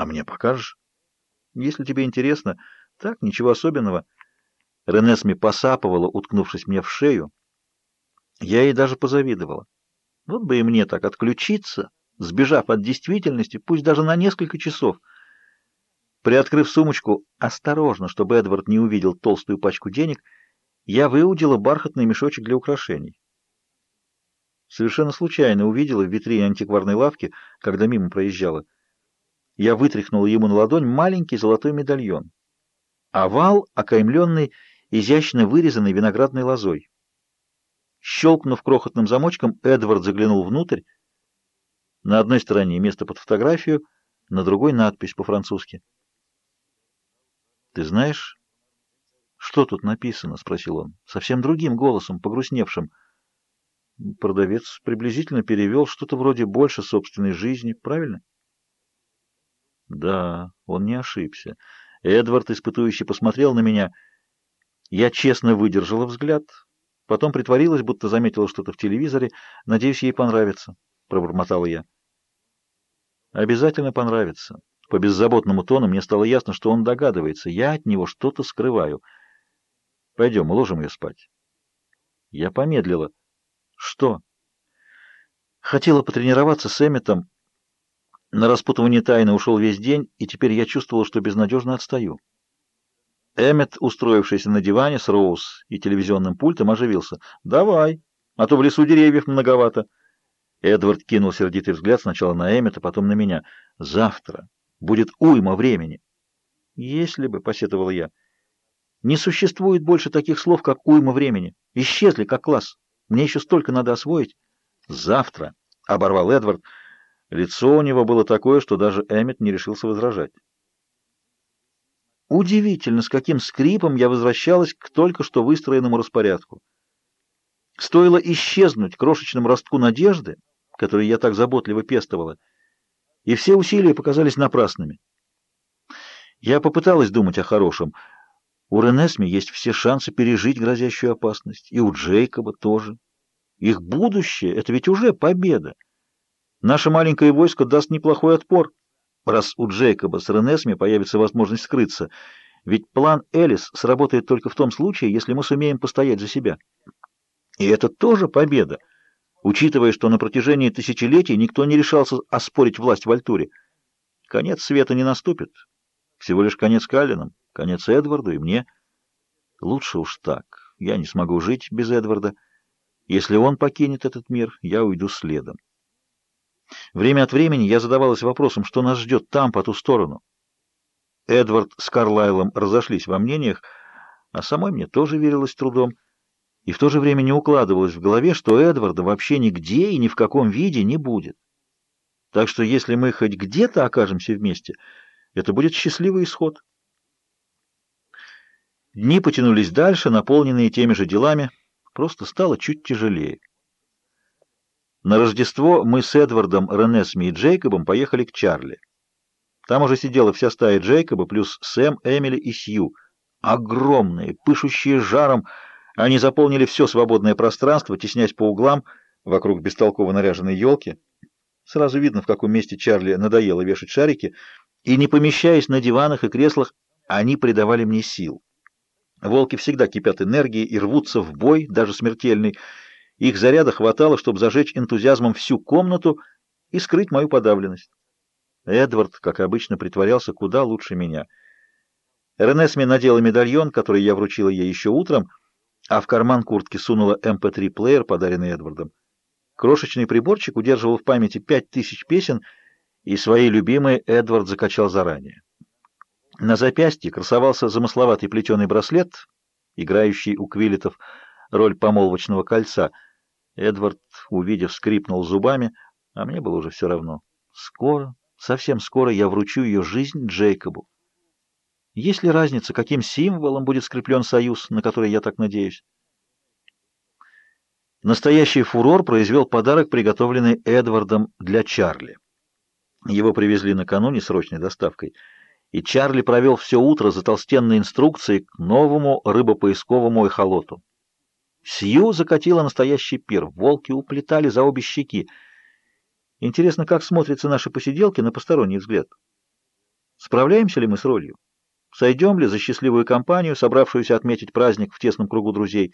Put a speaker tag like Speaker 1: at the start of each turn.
Speaker 1: А мне покажешь? Если тебе интересно. Так, ничего особенного. Ренесми посапывала, уткнувшись мне в шею. Я ей даже позавидовала. Вот бы и мне так отключиться, сбежав от действительности, пусть даже на несколько часов. Приоткрыв сумочку, осторожно, чтобы Эдвард не увидел толстую пачку денег, я выудила бархатный мешочек для украшений. Совершенно случайно увидела в витрине антикварной лавки, когда мимо проезжала. Я вытряхнула ему на ладонь маленький золотой медальон. Овал, окаймленный изящно вырезанной виноградной лозой. Щелкнув крохотным замочком, Эдвард заглянул внутрь. На одной стороне место под фотографию, на другой надпись по-французски. «Ты знаешь, что тут написано?» — спросил он, совсем другим голосом, погрустневшим. Продавец приблизительно перевел что-то вроде «больше собственной жизни», правильно? Да, он не ошибся. Эдвард, испытующий, посмотрел на меня. Я честно выдержала взгляд, Потом притворилась, будто заметила что-то в телевизоре. Надеюсь, ей понравится, — пробормотала я. Обязательно понравится. По беззаботному тону мне стало ясно, что он догадывается. Я от него что-то скрываю. Пойдем, уложим ее спать. Я помедлила. Что? Хотела потренироваться с Эмметом. На распутывание тайны ушел весь день, и теперь я чувствовала, что безнадежно отстаю. Эммет, устроившийся на диване с Роуз и телевизионным пультом, оживился. «Давай, а то в лесу деревьев многовато». Эдвард кинул сердитый взгляд сначала на Эммета, потом на меня. «Завтра будет уйма времени». «Если бы», — посетовал я. «Не существует больше таких слов, как уйма времени. Исчезли, как класс. Мне еще столько надо освоить». «Завтра», — оборвал Эдвард. Лицо у него было такое, что даже Эммет не решился возражать. Удивительно, с каким скрипом я возвращалась к только что выстроенному распорядку. Стоило исчезнуть крошечному ростку надежды, который я так заботливо пестовала, и все усилия показались напрасными. Я попыталась думать о хорошем. У Ренесми есть все шансы пережить грозящую опасность, и у Джейкоба тоже. Их будущее — это ведь уже победа. Наше маленькое войско даст неплохой отпор раз у Джейкоба с Ренесми появится возможность скрыться. Ведь план Элис сработает только в том случае, если мы сумеем постоять за себя. И это тоже победа, учитывая, что на протяжении тысячелетий никто не решался оспорить власть в Альтуре. Конец света не наступит. Всего лишь конец Каллинам, конец Эдварду и мне. Лучше уж так. Я не смогу жить без Эдварда. Если он покинет этот мир, я уйду следом. Время от времени я задавалась вопросом, что нас ждет там, по ту сторону. Эдвард с Карлайлом разошлись во мнениях, а самой мне тоже верилось трудом, и в то же время не укладывалось в голове, что Эдварда вообще нигде и ни в каком виде не будет. Так что если мы хоть где-то окажемся вместе, это будет счастливый исход. Дни потянулись дальше, наполненные теми же делами, просто стало чуть тяжелее. На Рождество мы с Эдвардом, Ренесми и Джейкобом поехали к Чарли. Там уже сидела вся стая Джейкоба, плюс Сэм, Эмили и Сью. Огромные, пышущие жаром, они заполнили все свободное пространство, теснясь по углам вокруг бестолково наряженной елки. Сразу видно, в каком месте Чарли надоело вешать шарики, и, не помещаясь на диванах и креслах, они придавали мне сил. Волки всегда кипят энергией и рвутся в бой, даже смертельный, их заряда хватало, чтобы зажечь энтузиазмом всю комнату и скрыть мою подавленность. Эдвард, как обычно, притворялся куда лучше меня. Ренесми надела медальон, который я вручила ей еще утром, а в карман куртки сунула MP3-плеер, эм подаренный Эдвардом. Крошечный приборчик удерживал в памяти пять тысяч песен, и свои любимые Эдвард закачал заранее. На запястье красовался замысловатый плетеный браслет, играющий у квилетов роль помолвочного кольца — Эдвард, увидев, скрипнул зубами, а мне было уже все равно. Скоро, совсем скоро я вручу ее жизнь Джейкобу. Есть ли разница, каким символом будет скреплен союз, на который я так надеюсь? Настоящий фурор произвел подарок, приготовленный Эдвардом для Чарли. Его привезли накануне срочной доставкой, и Чарли провел все утро за толстенной инструкцией к новому рыбопоисковому эхолоту. Сью закатила настоящий пир. Волки уплетали за обе щеки. Интересно, как смотрятся наши посиделки на посторонний взгляд. Справляемся ли мы с ролью? Сойдем ли за счастливую компанию, собравшуюся отметить праздник в тесном кругу друзей?